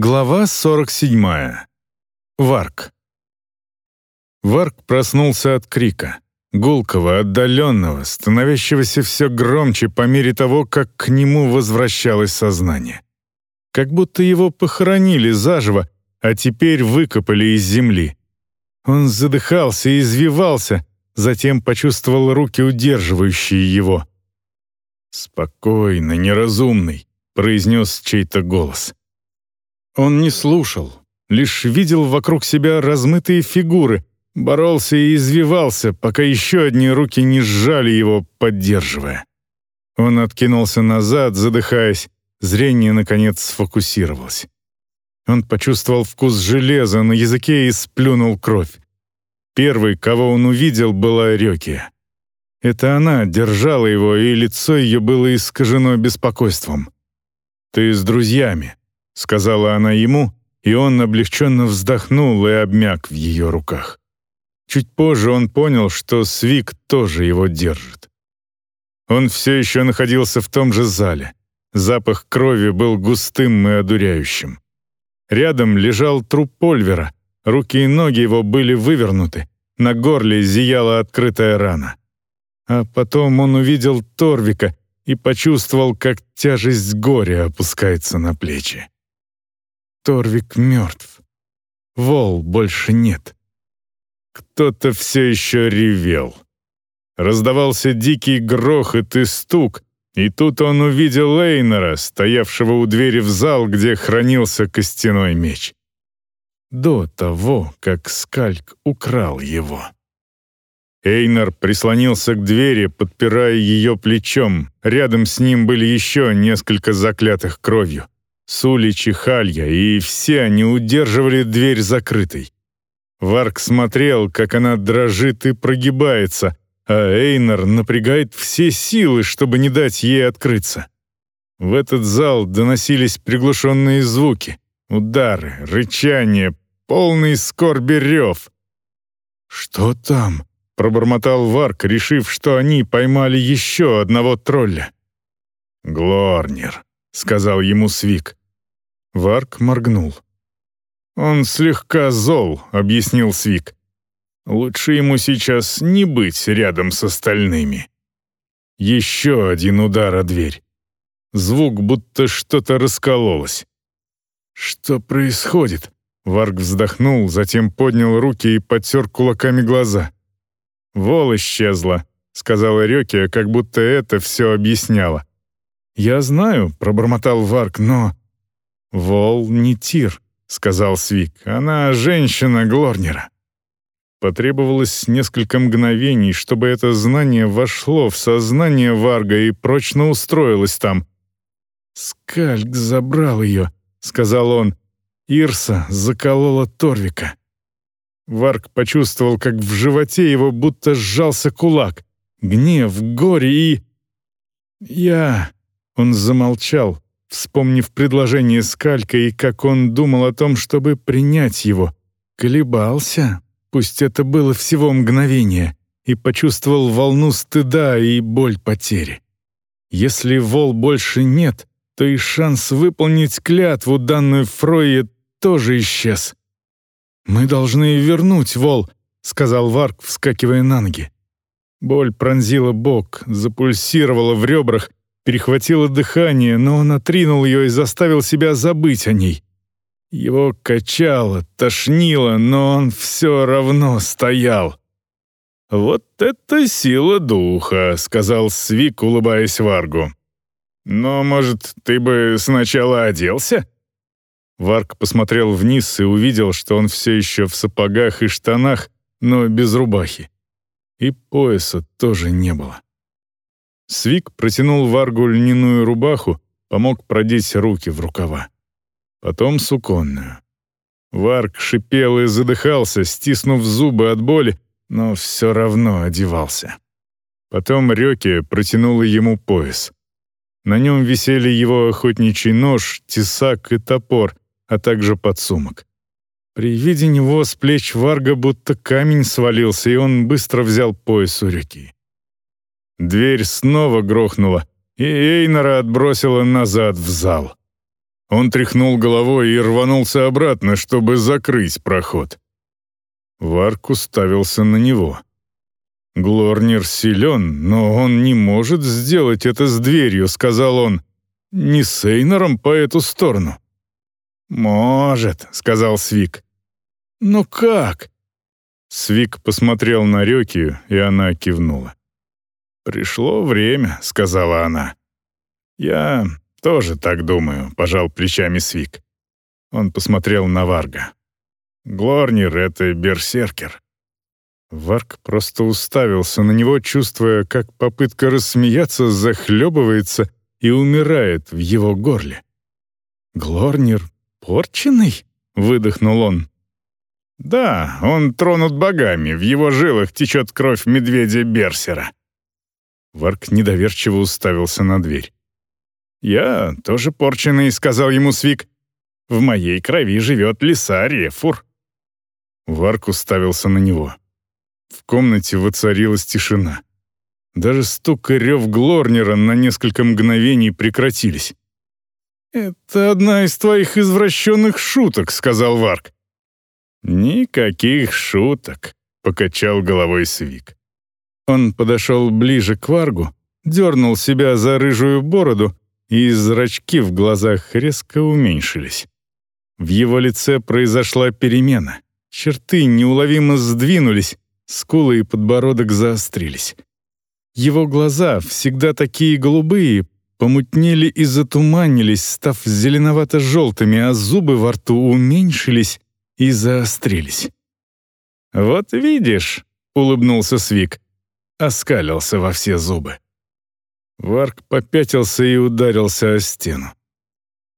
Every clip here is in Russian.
Глава 47. Варк. Варк проснулся от крика, гулкого, отдаленного, становящегося все громче по мере того, как к нему возвращалось сознание. Как будто его похоронили заживо, а теперь выкопали из земли. Он задыхался и извивался, затем почувствовал руки, удерживающие его. «Спокойно, неразумный», — произнес чей-то голос. Он не слушал, лишь видел вокруг себя размытые фигуры, боролся и извивался, пока еще одни руки не сжали его, поддерживая. Он откинулся назад, задыхаясь, зрение, наконец, сфокусировалось. Он почувствовал вкус железа на языке и сплюнул кровь. Первый, кого он увидел, была Рёкия. Это она держала его, и лицо ее было искажено беспокойством. «Ты с друзьями сказала она ему, и он облегченно вздохнул и обмяк в ее руках. Чуть позже он понял, что Свик тоже его держит. Он все еще находился в том же зале. Запах крови был густым и одуряющим. Рядом лежал труп Польвера, руки и ноги его были вывернуты, на горле зияла открытая рана. А потом он увидел Торвика и почувствовал, как тяжесть горя опускается на плечи. Торвик мертв. Вол больше нет. Кто-то все еще ревел. Раздавался дикий грохот и стук, и тут он увидел Лейнера, стоявшего у двери в зал, где хранился костяной меч. До того, как Скальк украл его. Эйнар прислонился к двери, подпирая ее плечом. Рядом с ним были еще несколько заклятых кровью. Сулич и Халья, и все они удерживали дверь закрытой. Варк смотрел, как она дрожит и прогибается, а Эйнар напрягает все силы, чтобы не дать ей открыться. В этот зал доносились приглушенные звуки, удары, рычание, полный скорби рев. «Что там?» — пробормотал Варк, решив, что они поймали еще одного тролля. «Глорнер», — сказал ему Свик. Варк моргнул. «Он слегка зол», — объяснил Свик. «Лучше ему сейчас не быть рядом с остальными». Еще один удар о дверь. Звук, будто что-то раскололось. «Что происходит?» Варк вздохнул, затем поднял руки и потер кулаками глаза. «Вол исчезла», — сказала Рёкия, как будто это все объясняло. «Я знаю», — пробормотал Варк, — «но...» «Вол не Тир», — сказал Свик. «Она женщина Глорнера». Потребовалось несколько мгновений, чтобы это знание вошло в сознание Варга и прочно устроилось там. «Скальк забрал ее», — сказал он. «Ирса заколола Торвика». Варг почувствовал, как в животе его будто сжался кулак. Гнев, горе и... «Я...» Он замолчал, вспомнив предложение Скалька и как он думал о том, чтобы принять его. Колебался, пусть это было всего мгновение, и почувствовал волну стыда и боль потери. Если вол больше нет, то и шанс выполнить клятву, данную Фройе, тоже исчез. «Мы должны вернуть вол», — сказал Варк, вскакивая на ноги. Боль пронзила бок, запульсировала в ребрах, перехватило дыхание, но он отринул ее и заставил себя забыть о ней. Его качало, тошнило, но он все равно стоял. «Вот это сила духа», — сказал Свик, улыбаясь Варгу. «Но, может, ты бы сначала оделся?» Варг посмотрел вниз и увидел, что он все еще в сапогах и штанах, но без рубахи. И пояса тоже не было. Свик протянул Варгу льняную рубаху, помог продеть руки в рукава. Потом суконную. Варг шипел и задыхался, стиснув зубы от боли, но все равно одевался. Потом Рёки протянула ему пояс. На нем висели его охотничий нож, тесак и топор, а также подсумок. При виде него с плеч Варга будто камень свалился, и он быстро взял пояс у реки. Дверь снова грохнула, и Эйнора отбросила назад в зал. Он тряхнул головой и рванулся обратно, чтобы закрыть проход. Варк уставился на него. «Глорнер силен, но он не может сделать это с дверью», — сказал он. «Не с Эйнором по эту сторону». «Может», — сказал Свик. «Но как?» Свик посмотрел на Рёкию, и она кивнула. «Пришло время», — сказала она. «Я тоже так думаю», — пожал плечами Свик. Он посмотрел на Варга. «Глорнир — это берсеркер». Варг просто уставился на него, чувствуя, как попытка рассмеяться захлебывается и умирает в его горле. «Глорнир порченый?» — выдохнул он. «Да, он тронут богами, в его жилах течет кровь медведя-берсера». Варк недоверчиво уставился на дверь. «Я тоже порченый», — сказал ему Свик. «В моей крови живет лиса Рефур». Варк уставился на него. В комнате воцарилась тишина. Даже стук и рев Глорнера на несколько мгновений прекратились. «Это одна из твоих извращенных шуток», — сказал Варк. «Никаких шуток», — покачал головой Свик. Он подошел ближе к Варгу, дернул себя за рыжую бороду, и зрачки в глазах резко уменьшились. В его лице произошла перемена. Черты неуловимо сдвинулись, скулы и подбородок заострились. Его глаза, всегда такие голубые, помутнели и затуманились, став зеленовато-желтыми, а зубы во рту уменьшились и заострились. «Вот видишь», — улыбнулся Свик, оскалился во все зубы. Варк попятился и ударился о стену.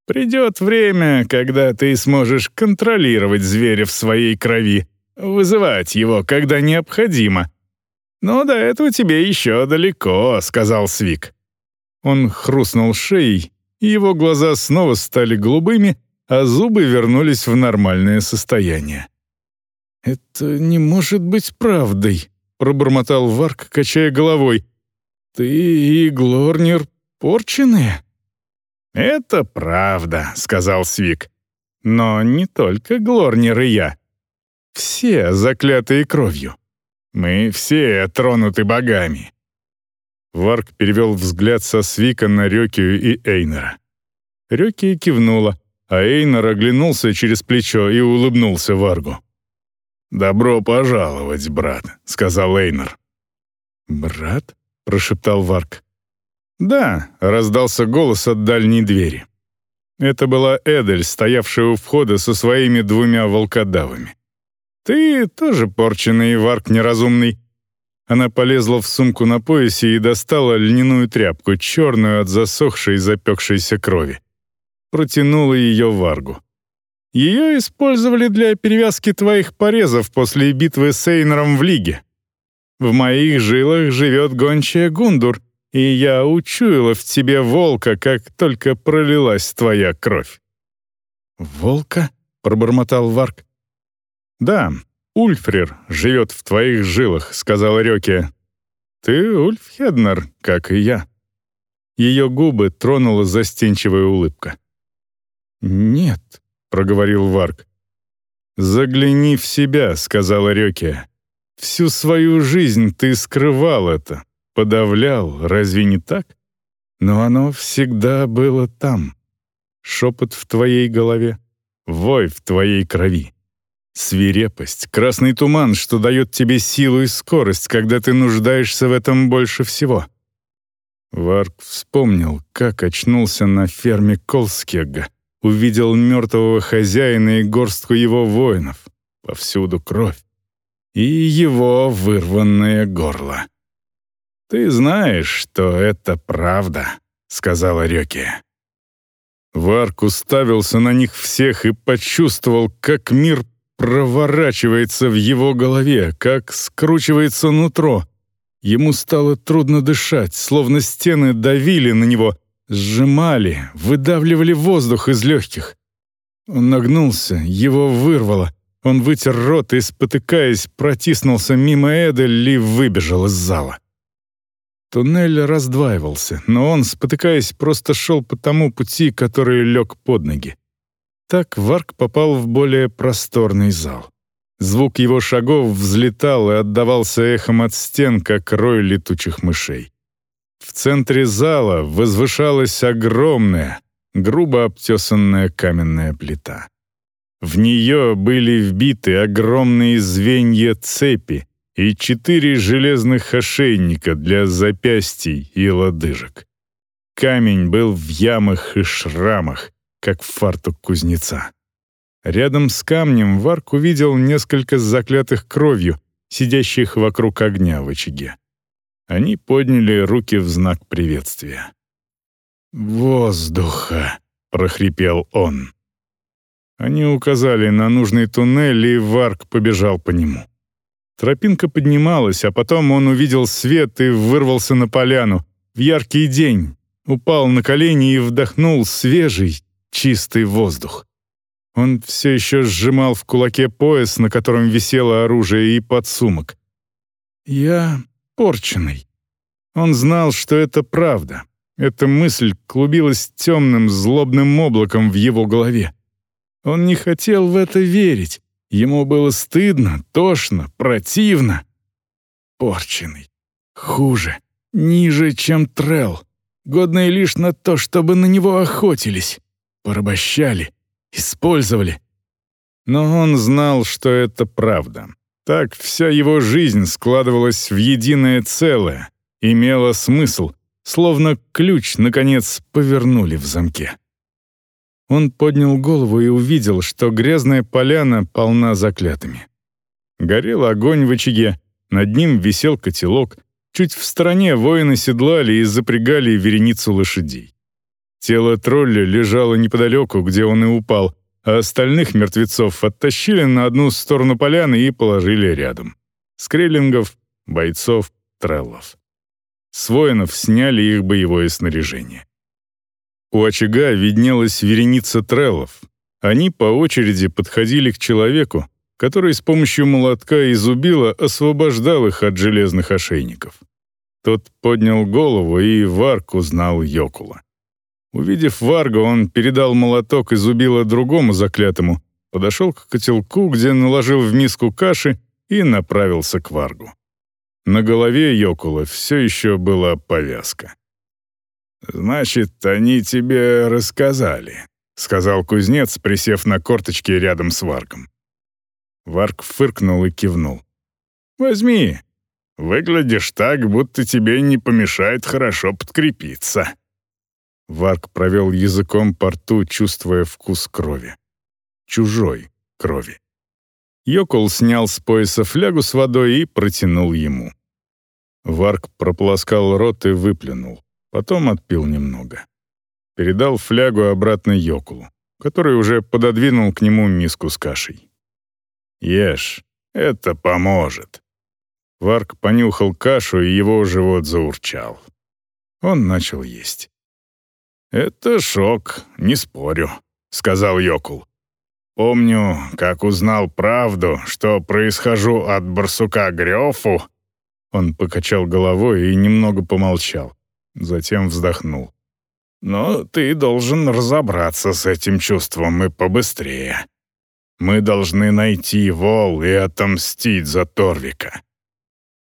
«Придет время, когда ты сможешь контролировать зверя в своей крови, вызывать его, когда необходимо. Но до этого тебе еще далеко», — сказал Свик. Он хрустнул шеей, и его глаза снова стали голубыми, а зубы вернулись в нормальное состояние. «Это не может быть правдой», — пробормотал Варк, качая головой. «Ты и Глорнер порченые?» «Это правда», — сказал Свик. «Но не только Глорнер и я. Все заклятые кровью. Мы все тронуты богами». Варк перевел взгляд со Свика на Рёкию и Эйнера. Рёкия кивнула, а Эйнер оглянулся через плечо и улыбнулся Варгу. «Добро пожаловать, брат», — сказал Эйнер. «Брат?» — прошептал Варк. «Да», — раздался голос от дальней двери. Это была Эдель, стоявшая у входа со своими двумя волкодавами. «Ты тоже порченый, Варк неразумный». Она полезла в сумку на поясе и достала льняную тряпку, черную от засохшей и запекшейся крови. Протянула ее Варгу. «Ее использовали для перевязки твоих порезов после битвы с Эйнером в Лиге. В моих жилах живет гончая Гундур, и я учуяла в тебе волка, как только пролилась твоя кровь». «Волка?» — пробормотал Варк. «Да, Ульфрир живет в твоих жилах», — сказала Рёке. «Ты Ульфхеднер, как и я». Ее губы тронула застенчивая улыбка. «Нет», — проговорил Варк. «Загляни в себя», — сказала Рёке. Всю свою жизнь ты скрывал это, подавлял, разве не так? Но оно всегда было там. Шепот в твоей голове, вой в твоей крови. Свирепость, красный туман, что дает тебе силу и скорость, когда ты нуждаешься в этом больше всего. Варк вспомнил, как очнулся на ферме Колскега, увидел мертвого хозяина и горстку его воинов. Повсюду кровь и его вырванное горло. «Ты знаешь, что это правда», — сказала Рёки. Варк уставился на них всех и почувствовал, как мир проворачивается в его голове, как скручивается нутро. Ему стало трудно дышать, словно стены давили на него, сжимали, выдавливали воздух из легких. Он нагнулся, его вырвало — он вытер рот и, спотыкаясь, протиснулся мимо Эдель и выбежал из зала. Туннель раздваивался, но он, спотыкаясь, просто шел по тому пути, который лег под ноги. Так Варк попал в более просторный зал. Звук его шагов взлетал и отдавался эхом от стен, как рой летучих мышей. В центре зала возвышалась огромная, грубо обтесанная каменная плита. В нее были вбиты огромные звенья цепи и четыре железных ошейника для запястий и лодыжек. Камень был в ямах и шрамах, как фартук кузнеца. Рядом с камнем Варк увидел несколько заклятых кровью, сидящих вокруг огня в очаге. Они подняли руки в знак приветствия. «Воздуха!» — прохрипел он. Они указали на нужный туннель, и Варк побежал по нему. Тропинка поднималась, а потом он увидел свет и вырвался на поляну. В яркий день упал на колени и вдохнул свежий, чистый воздух. Он все еще сжимал в кулаке пояс, на котором висело оружие и подсумок. «Я порченый». Он знал, что это правда. Эта мысль клубилась темным, злобным облаком в его голове. Он не хотел в это верить. Ему было стыдно, тошно, противно. Порченый. Хуже. Ниже, чем Трел. Годный лишь на то, чтобы на него охотились. Порабощали использовали. Но он знал, что это правда. Так вся его жизнь складывалась в единое целое, имела смысл, словно ключ, наконец, повернули в замке. Он поднял голову и увидел, что грязная поляна полна заклятыми. Горел огонь в очаге, над ним висел котелок, чуть в стороне воины седлали и запрягали вереницу лошадей. Тело тролля лежало неподалеку, где он и упал, а остальных мертвецов оттащили на одну сторону поляны и положили рядом. Скреллингов, бойцов, треллов. С воинов сняли их боевое снаряжение. У очага виднелась вереница треллов. Они по очереди подходили к человеку, который с помощью молотка и зубила освобождал их от железных ошейников. Тот поднял голову, и Варк узнал Йокула. Увидев Варга, он передал молоток и зубило другому заклятому, подошел к котелку, где наложил в миску каши и направился к Варгу. На голове Йокула все еще была повязка. «Значит, они тебе рассказали», — сказал кузнец, присев на корточки рядом с Варгом. Варг фыркнул и кивнул. «Возьми. Выглядишь так, будто тебе не помешает хорошо подкрепиться». Варк провел языком по рту, чувствуя вкус крови. Чужой крови. Йокол снял с пояса флягу с водой и протянул ему. Варк прополоскал рот и выплюнул. Потом отпил немного. Передал флягу обратно Йокулу, который уже пододвинул к нему миску с кашей. «Ешь, это поможет». Варк понюхал кашу, и его живот заурчал. Он начал есть. «Это шок, не спорю», — сказал Йокул. «Помню, как узнал правду, что происхожу от барсука Грёфу». Он покачал головой и немного помолчал, затем вздохнул. «Но ты должен разобраться с этим чувством и побыстрее. Мы должны найти Вол и отомстить за Торвика.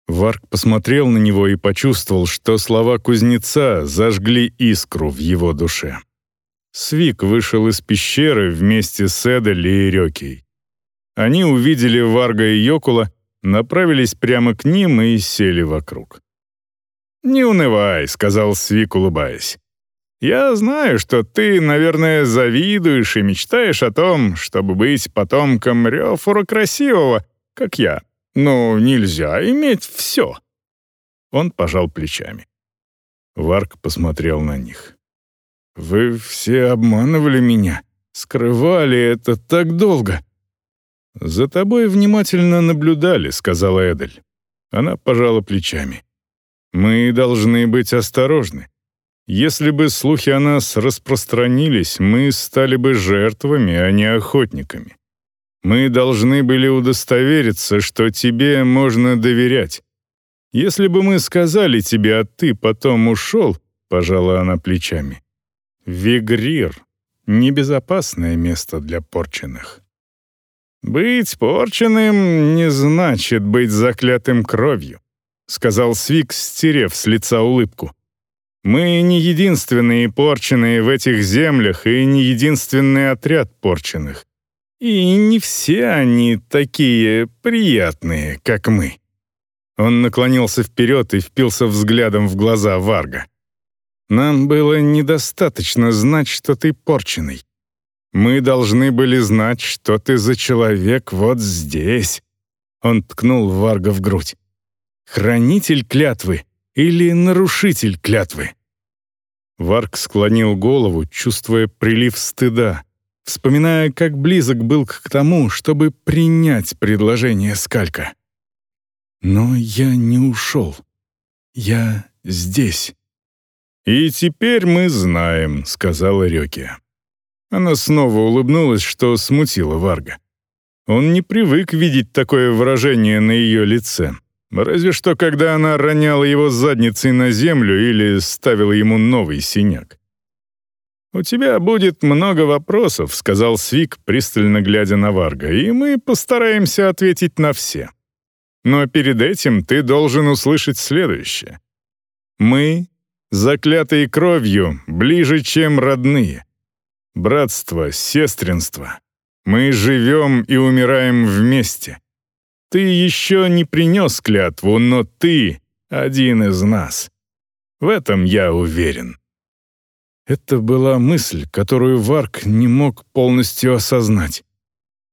Варк посмотрел на него и почувствовал, что слова кузнеца зажгли искру в его душе. Свик вышел из пещеры вместе с Эдель и Рёкей. Они увидели Варга и Йокула, направились прямо к ним и сели вокруг. «Не унывай», — сказал Свик, улыбаясь. «Я знаю, что ты, наверное, завидуешь и мечтаешь о том, чтобы быть потомком Рёфура Красивого, как я. «Ну, нельзя иметь все». Он пожал плечами. Варк посмотрел на них. «Вы все обманывали меня, скрывали это так долго». «За тобой внимательно наблюдали», — сказала Эдель. Она пожала плечами. «Мы должны быть осторожны. Если бы слухи о нас распространились, мы стали бы жертвами, а не охотниками. Мы должны были удостовериться, что тебе можно доверять. Если бы мы сказали тебе, а ты потом ушел, пожала она плечами. Вигрир — небезопасное место для порченных. «Быть порченным не значит быть заклятым кровью», — сказал Свик, стерев с лица улыбку. «Мы не единственные порченные в этих землях и не единственный отряд порченных. И не все они такие приятные, как мы». Он наклонился вперед и впился взглядом в глаза Варга. «Нам было недостаточно знать, что ты порченый. Мы должны были знать, что ты за человек вот здесь». Он ткнул Варга в грудь. «Хранитель клятвы или нарушитель клятвы?» Варг склонил голову, чувствуя прилив стыда, вспоминая, как близок был к тому, чтобы принять предложение Скалька. «Но я не ушел. Я здесь». «И теперь мы знаем», — сказала Рёкия. Она снова улыбнулась, что смутила Варга. Он не привык видеть такое выражение на ее лице. Разве что, когда она роняла его задницей на землю или ставила ему новый синяк. «У тебя будет много вопросов», — сказал Свик, пристально глядя на Варга, «и мы постараемся ответить на все. Но перед этим ты должен услышать следующее. Мы, заклятые кровью, ближе, чем родные братство, сестринство. Мы живем и умираем вместе. Ты еще не принес клятву, но ты один из нас. В этом я уверен». Это была мысль, которую Варк не мог полностью осознать.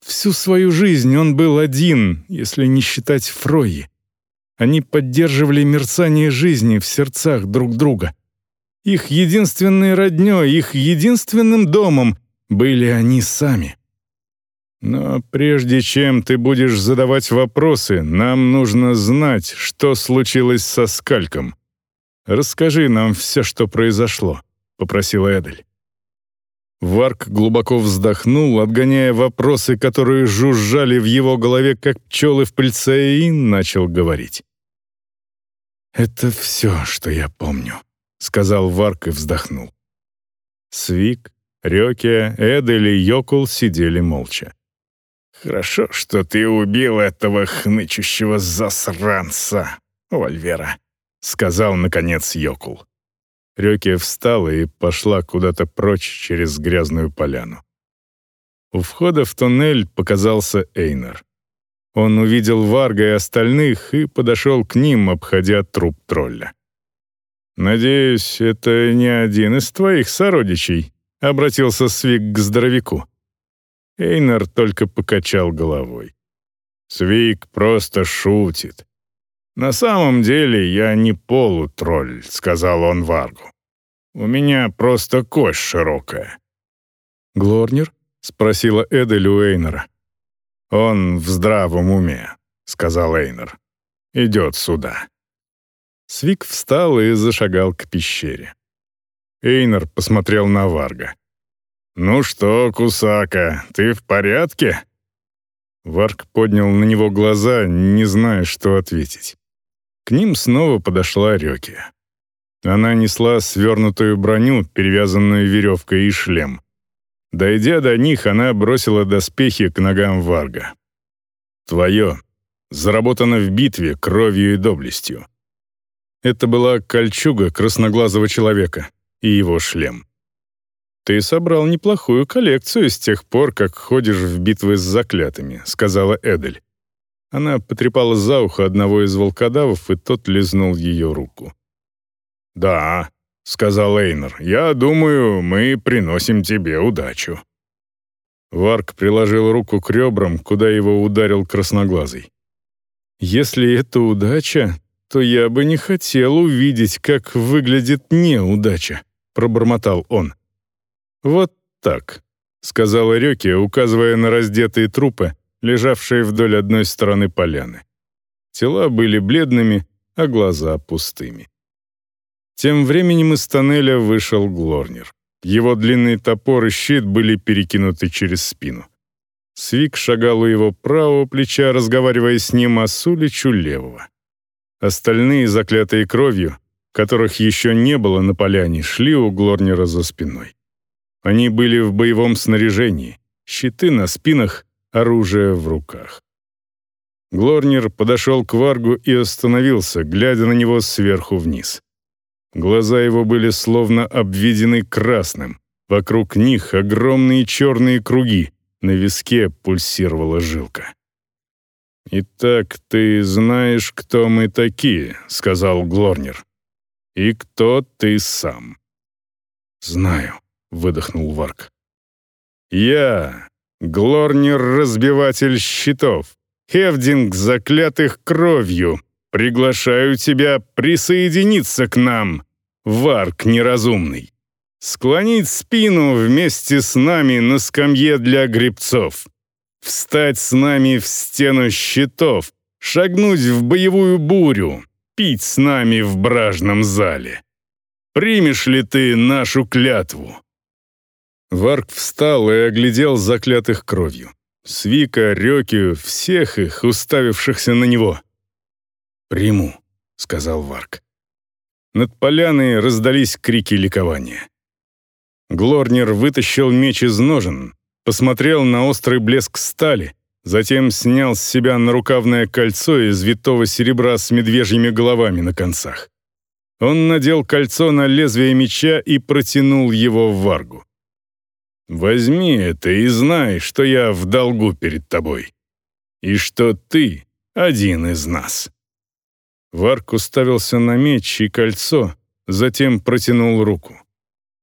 Всю свою жизнь он был один, если не считать Фройи. Они поддерживали мерцание жизни в сердцах друг друга. Их единственной роднёй, их единственным домом были они сами. Но прежде чем ты будешь задавать вопросы, нам нужно знать, что случилось со Скальком. Расскажи нам все, что произошло, попросила Эдель. Варк глубоко вздохнул, отгоняя вопросы, которые жужжали в его голове, как пчелы в пыльце, и начал говорить. «Это все, что я помню», сказал Варк и вздохнул. Свик, Рёке, Эдель и Йокул сидели молча. «Хорошо, что ты убил этого хнычущего засранца, Ольвера», — сказал, наконец, Йокул. Рёке встала и пошла куда-то прочь через грязную поляну. У входа в туннель показался Эйнер. Он увидел Варга и остальных и подошел к ним, обходя труп тролля. «Надеюсь, это не один из твоих сородичей», — обратился Свик к здоровяку. Эйнар только покачал головой. «Свик просто шутит. На самом деле я не полутролль», — сказал он Варгу. «У меня просто кость широкая». «Глорнер?» — спросила Эдель у Эйнера. «Он в здравом уме», — сказал Эйнер. «Идет сюда». Свик встал и зашагал к пещере. Эйнер посмотрел на Варга. «Ну что, Кусака, ты в порядке?» Варг поднял на него глаза, не зная, что ответить. К ним снова подошла Рёки. Она несла свернутую броню, перевязанную веревкой и шлем. Дойдя до них, она бросила доспехи к ногам Варга. «Твое. Заработано в битве кровью и доблестью. Это была кольчуга красноглазого человека и его шлем. «Ты собрал неплохую коллекцию с тех пор, как ходишь в битвы с заклятыми», — сказала Эдель. Она потрепала за ухо одного из волкодавов, и тот лизнул ее руку. «Да», — сказал Эйнер, — «я думаю, мы приносим тебе удачу». Варк приложил руку к ребрам, куда его ударил красноглазый. «Если это удача, то я бы не хотел увидеть, как выглядит неудача», — пробормотал он. «Вот так», — сказала Рёки, указывая на раздетые трупы, лежавшие вдоль одной стороны поляны. Тела были бледными, а глаза пустыми. Тем временем из тоннеля вышел Глорнер. Его длинный топор и щит были перекинуты через спину. Свик шагал у его правого плеча, разговаривая с ним о Суличу левого. Остальные, заклятые кровью, которых еще не было на поляне, шли у Глорнера за спиной. Они были в боевом снаряжении, щиты на спинах, оружие в руках. Глорнер подошел к Варгу и остановился, глядя на него сверху вниз. Глаза его были словно обведены красным. Вокруг них огромные черные круги, на виске пульсировала жилка. «Итак, ты знаешь, кто мы такие», — сказал Глорнер. «И кто ты сам?» «Знаю», — выдохнул Варк. «Я, Глорнер-разбиватель щитов, Хевдинг заклятых кровью, приглашаю тебя присоединиться к нам, Варк неразумный. Склонить спину вместе с нами на скамье для гребцов. Встать с нами в стену щитов, шагнуть в боевую бурю, пить с нами в бражном зале. Примешь ли ты нашу клятву?» Варк встал и оглядел заклятых кровью. Свика, Рёкию, всех их, уставившихся на него. «Приму», — сказал Варк. Над поляной раздались крики ликования. Глорнер вытащил меч из ножен, посмотрел на острый блеск стали, затем снял с себя нарукавное кольцо из витого серебра с медвежьими головами на концах. Он надел кольцо на лезвие меча и протянул его в варгу. «Возьми это и знай, что я в долгу перед тобой, и что ты один из нас». Варк уставился на меч и кольцо, затем протянул руку.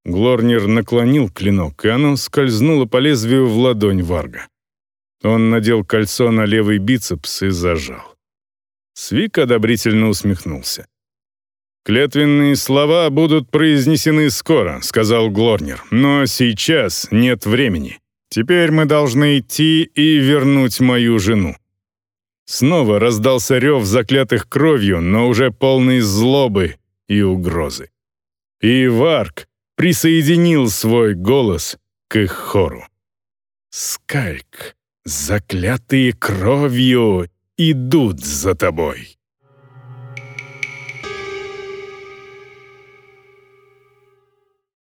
Глорнер наклонил клинок, и оно скользнуло по лезвию в ладонь Варга. Он надел кольцо на левый бицепс и зажал. Свик одобрительно усмехнулся. «Клятвенные слова будут произнесены скоро», — сказал Глорнер. «Но сейчас нет времени. Теперь мы должны идти и вернуть мою жену». Снова раздался рев заклятых кровью, но уже полный злобы и угрозы. И Варк, присоединил свой голос к их хору. «Скальк, заклятые кровью, идут за тобой!»